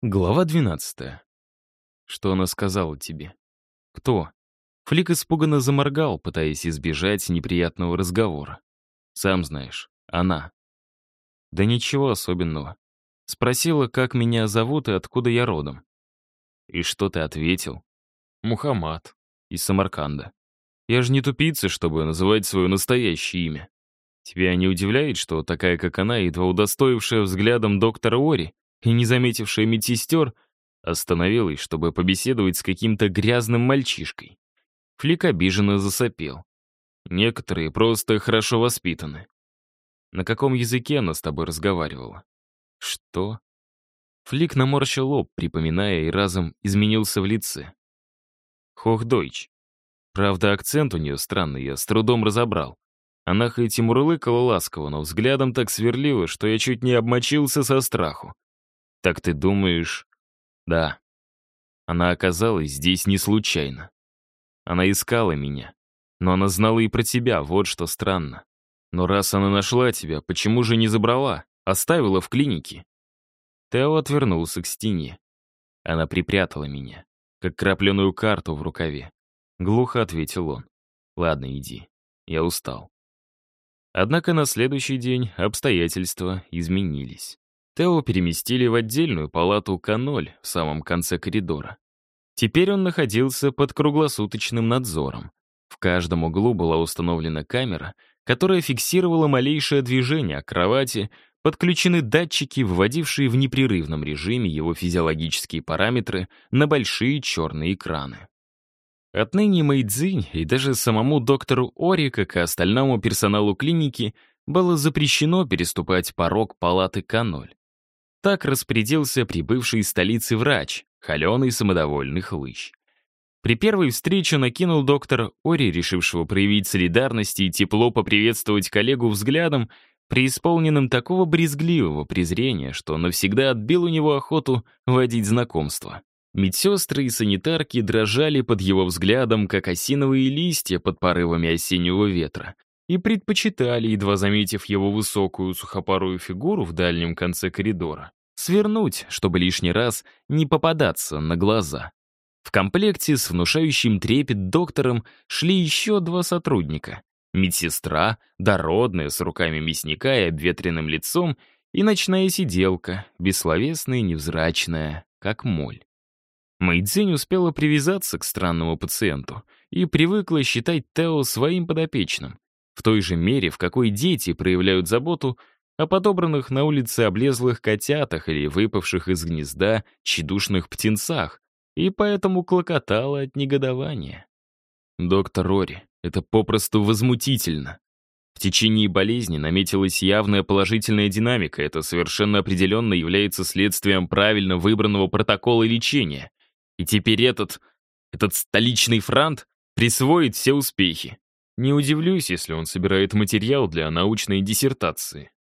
Глава 12. Что она сказала тебе? Кто? Флик испуганно заморгал, пытаясь избежать неприятного разговора. Сам знаешь, она. Да ничего особенного. Спросила, как меня зовут и откуда я родом. И что ты ответил? Мухаммад. Из Самарканда. Я же не тупица, чтобы называть свое настоящее имя. Тебя не удивляет, что такая, как она, едва удостоившая взглядом доктора Ори, и, не заметившая медсестер, остановилась, чтобы побеседовать с каким-то грязным мальчишкой. Флик обиженно засопел. Некоторые просто хорошо воспитаны. На каком языке она с тобой разговаривала? Что? Флик наморщил лоб, припоминая, и разом изменился в лице. Хохдойч. Правда, акцент у нее странный, я с трудом разобрал. Она хоть и мурлыкала ласково, но взглядом так сверлила, что я чуть не обмочился со страху. «Так ты думаешь...» «Да». Она оказалась здесь не случайно. Она искала меня. Но она знала и про тебя, вот что странно. Но раз она нашла тебя, почему же не забрала? Оставила в клинике?» Тео отвернулся к стене. Она припрятала меня, как крапленую карту в рукаве. Глухо ответил он. «Ладно, иди. Я устал». Однако на следующий день обстоятельства изменились. Тео переместили в отдельную палату К0 в самом конце коридора. Теперь он находился под круглосуточным надзором. В каждом углу была установлена камера, которая фиксировала малейшее движение кровати, подключены датчики, выводившие в непрерывном режиме его физиологические параметры на большие черные экраны. Отныне Мэйдзинь и даже самому доктору Ори, как и остальному персоналу клиники, было запрещено переступать порог палаты К0. Так распорядился прибывший из столицы врач, холеный самодовольный хлыщ. При первой встрече накинул доктор Ори, решившего проявить солидарность и тепло поприветствовать коллегу взглядом, преисполненным такого брезгливого презрения, что навсегда отбил у него охоту водить знакомство. Медсестры и санитарки дрожали под его взглядом, как осиновые листья под порывами осеннего ветра, и предпочитали, едва заметив его высокую сухопарую фигуру в дальнем конце коридора, свернуть, чтобы лишний раз не попадаться на глаза. В комплекте с внушающим трепет доктором шли еще два сотрудника. Медсестра, дородная, с руками мясника и обветренным лицом, и ночная сиделка, бессловесная и невзрачная, как моль. Мэйдзинь успела привязаться к странному пациенту и привыкла считать Тео своим подопечным в той же мере, в какой дети проявляют заботу о подобранных на улице облезлых котятах или выпавших из гнезда тщедушных птенцах, и поэтому клокотала от негодования. Доктор Рори, это попросту возмутительно. В течение болезни наметилась явная положительная динамика, это совершенно определенно является следствием правильно выбранного протокола лечения. И теперь этот, этот столичный франт присвоит все успехи. Не удивлюсь, если он собирает материал для научной диссертации.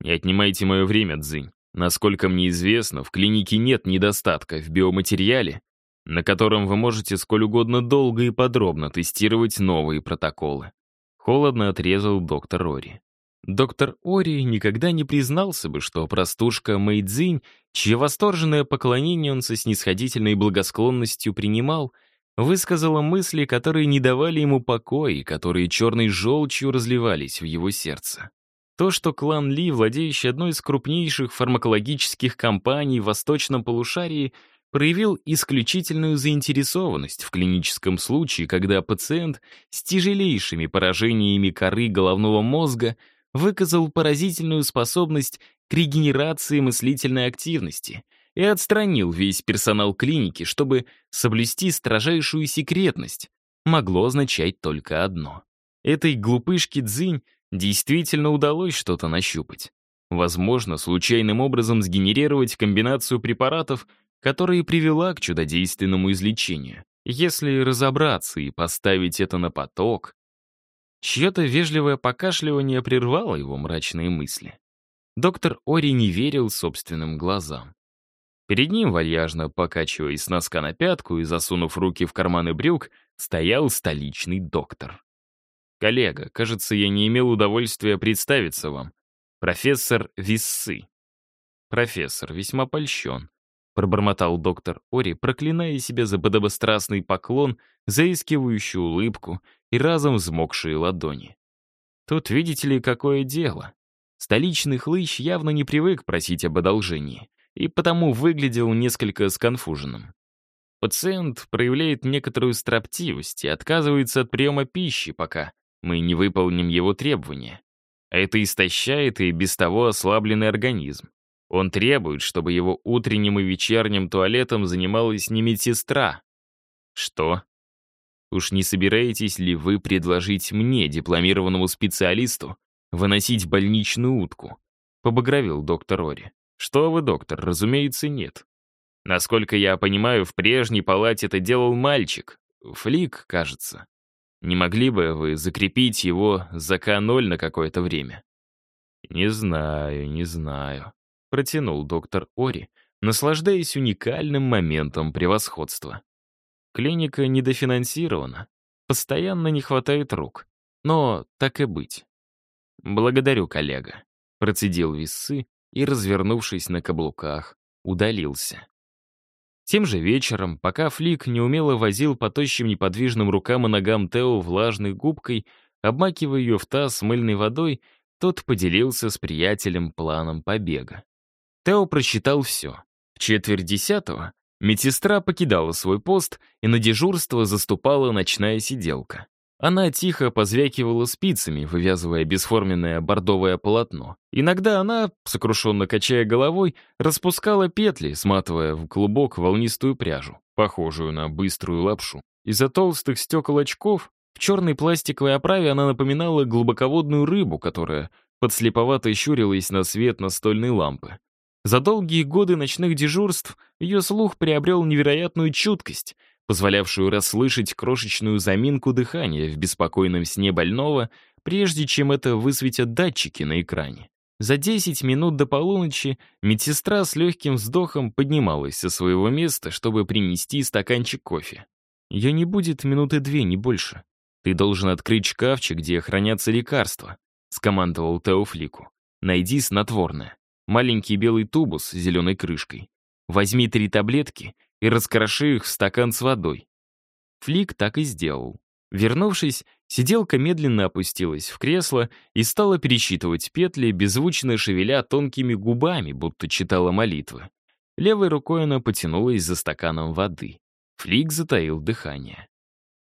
Не отнимайте мое время, Дзынь. Насколько мне известно, в клинике нет недостатка в биоматериале, на котором вы можете сколь угодно долго и подробно тестировать новые протоколы. Холодно отрезал доктор Ори. Доктор Ори никогда не признался бы, что простушка Мэйдзинь, чье восторженное поклонение он со снисходительной благосклонностью принимал — высказала мысли, которые не давали ему покоя и которые черной желчью разливались в его сердце. То, что клан Ли, владеющий одной из крупнейших фармакологических компаний в восточном полушарии, проявил исключительную заинтересованность в клиническом случае, когда пациент с тяжелейшими поражениями коры головного мозга выказал поразительную способность к регенерации мыслительной активности — и отстранил весь персонал клиники, чтобы соблюсти строжайшую секретность, могло означать только одно. Этой глупышке Дзинь действительно удалось что-то нащупать. Возможно, случайным образом сгенерировать комбинацию препаратов, которая привела к чудодейственному излечению. Если разобраться и поставить это на поток... Чье-то вежливое покашливание прервало его мрачные мысли. Доктор Ори не верил собственным глазам. Перед ним, вальяжно покачиваясь с носка на пятку и засунув руки в карманы брюк, стоял столичный доктор. «Коллега, кажется, я не имел удовольствия представиться вам. Профессор Виссы». Профессор весьма польщен. пробормотал доктор Ори, проклиная себя за подобострастный поклон, заискивающую улыбку и разом взмокшие ладони. Тут, видите ли, какое дело. Столичный хлыщ явно не привык просить об одолжении и потому выглядел несколько сконфуженным. Пациент проявляет некоторую строптивость и отказывается от приема пищи, пока мы не выполним его требования. Это истощает и без того ослабленный организм. Он требует, чтобы его утренним и вечерним туалетом занималась не медсестра. Что? Уж не собираетесь ли вы предложить мне, дипломированному специалисту, выносить больничную утку? Побагровил доктор Ори. Что вы, доктор, разумеется, нет. Насколько я понимаю, в прежней палате это делал мальчик. Флик, кажется. Не могли бы вы закрепить его за К0 на какое-то время? Не знаю, не знаю протянул доктор Ори, наслаждаясь уникальным моментом превосходства. Клиника недофинансирована, постоянно не хватает рук. Но так и быть. «Благодарю, коллега», — процедил весы и, развернувшись на каблуках, удалился. Тем же вечером, пока Флик неумело возил по тощим неподвижным рукам и ногам Тео влажной губкой, обмакивая ее в таз мыльной водой, тот поделился с приятелем планом побега. Тео просчитал все. В четверть десятого медсестра покидала свой пост, и на дежурство заступала ночная сиделка. Она тихо позвякивала спицами, вывязывая бесформенное бордовое полотно. Иногда она, сокрушенно качая головой, распускала петли, сматывая в клубок волнистую пряжу, похожую на быструю лапшу. Из-за толстых стекол очков в черной пластиковой оправе она напоминала глубоководную рыбу, которая подслеповато щурилась на свет настольной лампы. За долгие годы ночных дежурств ее слух приобрел невероятную чуткость, позволявшую расслышать крошечную заминку дыхания в беспокойном сне больного, прежде чем это высветят датчики на экране. За 10 минут до полуночи медсестра с легким вздохом поднималась со своего места, чтобы принести стаканчик кофе. Ее не будет минуты две, не больше. Ты должен открыть шкафчик, где хранятся лекарства, скомандовал Теофлику. Найди снотворное маленький белый тубус с зеленой крышкой. Возьми три таблетки и раскроши их в стакан с водой. Флик так и сделал. Вернувшись, сиделка медленно опустилась в кресло и стала пересчитывать петли, беззвучно шевеля тонкими губами, будто читала молитвы. Левой рукой она потянулась за стаканом воды. Флик затаил дыхание.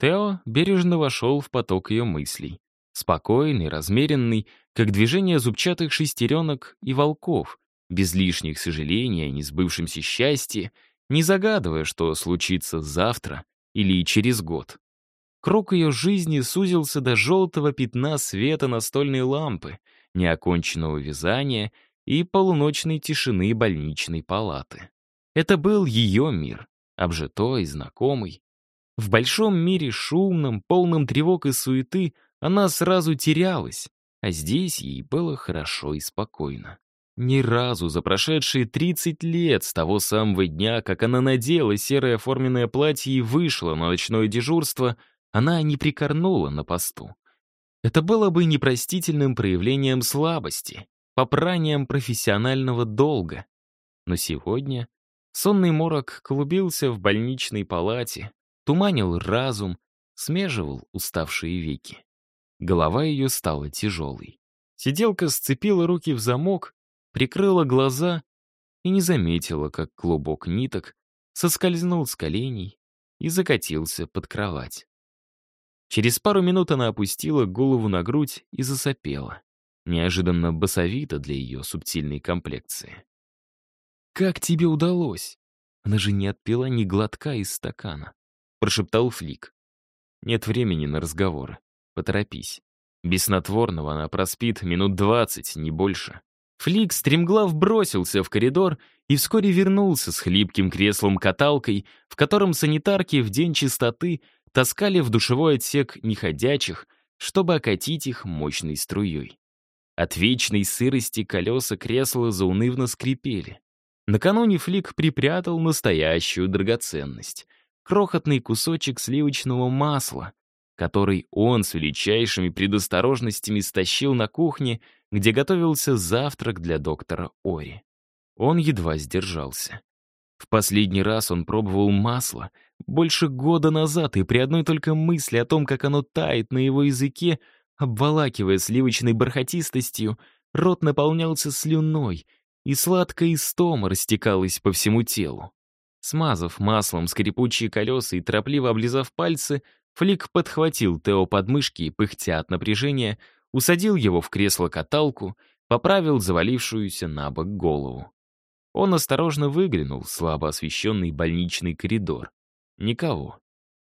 Тео бережно вошел в поток ее мыслей. Спокойный, размеренный, как движение зубчатых шестеренок и волков, без лишних сожалений о несбывшемся счастье, не загадывая, что случится завтра или через год. Круг ее жизни сузился до желтого пятна света настольной лампы, неоконченного вязания и полуночной тишины больничной палаты. Это был ее мир, обжитой, знакомый. В большом мире шумном, полном тревог и суеты она сразу терялась, а здесь ей было хорошо и спокойно. Ни разу за прошедшие 30 лет с того самого дня, как она надела серое форменное платье и вышла на ночное дежурство, она не прикорнула на посту. Это было бы непростительным проявлением слабости, попранием профессионального долга. Но сегодня сонный морок клубился в больничной палате, туманил разум, смеживал уставшие веки. Голова ее стала тяжелой. Сиделка сцепила руки в замок, прикрыла глаза и не заметила, как клубок ниток соскользнул с коленей и закатился под кровать. Через пару минут она опустила голову на грудь и засопела, неожиданно басовито для ее субтильной комплекции. «Как тебе удалось? Она же не отпила ни глотка из стакана», — прошептал Флик. «Нет времени на разговоры. Поторопись. Без снотворного она проспит минут двадцать, не больше. Флик стремглав бросился в коридор и вскоре вернулся с хлипким креслом-каталкой, в котором санитарки в день чистоты таскали в душевой отсек неходячих, чтобы окатить их мощной струей. От вечной сырости колеса кресла заунывно скрипели. Накануне Флик припрятал настоящую драгоценность — крохотный кусочек сливочного масла, который он с величайшими предосторожностями стащил на кухне, где готовился завтрак для доктора Ори. Он едва сдержался. В последний раз он пробовал масло больше года назад, и при одной только мысли о том, как оно тает на его языке, обволакивая сливочной бархатистостью, рот наполнялся слюной, и сладкая истома растекалась по всему телу. Смазав маслом скрипучие колеса и торопливо облизав пальцы, Флик подхватил Тео под мышки и, пыхтя от напряжения, усадил его в кресло-каталку, поправил завалившуюся на бок голову. Он осторожно выглянул в слабо освещенный больничный коридор. Никого.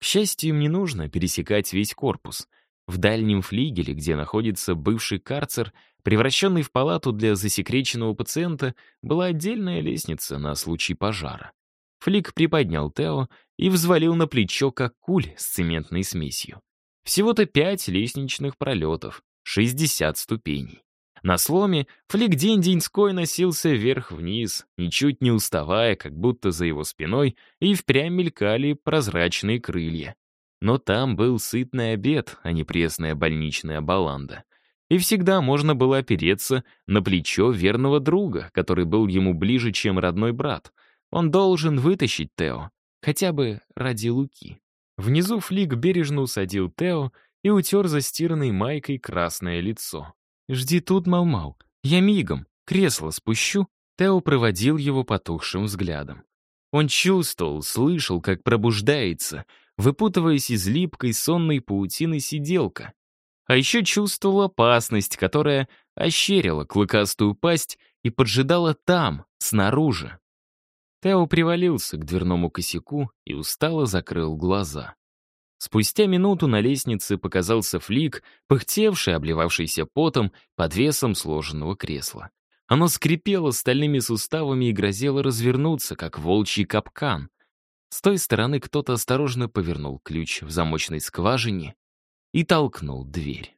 К счастью, им не нужно пересекать весь корпус. В дальнем флигеле, где находится бывший карцер, превращенный в палату для засекреченного пациента, была отдельная лестница на случай пожара. Флик приподнял Тео и взвалил на плечо, как куль с цементной смесью. Всего-то пять лестничных пролетов, 60 ступеней. На сломе Флик день-деньской носился вверх-вниз, ничуть не уставая, как будто за его спиной и впрямь мелькали прозрачные крылья. Но там был сытный обед, а не пресная больничная баланда. И всегда можно было опереться на плечо верного друга, который был ему ближе, чем родной брат. Он должен вытащить Тео, хотя бы ради Луки. Внизу Флик бережно усадил Тео и утер застиранной майкой красное лицо. «Жди тут, Мау-Мау. Я мигом. Кресло спущу». Тео проводил его потухшим взглядом. Он чувствовал, слышал, как пробуждается, выпутываясь из липкой сонной паутины сиделка. А еще чувствовал опасность, которая ощерила клыкастую пасть и поджидала там, снаружи. Тео привалился к дверному косяку и устало закрыл глаза. Спустя минуту на лестнице показался флик, пыхтевший, обливавшийся потом, под весом сложенного кресла. Оно скрипело стальными суставами и грозило развернуться, как волчий капкан. С той стороны кто-то осторожно повернул ключ в замочной скважине и толкнул дверь.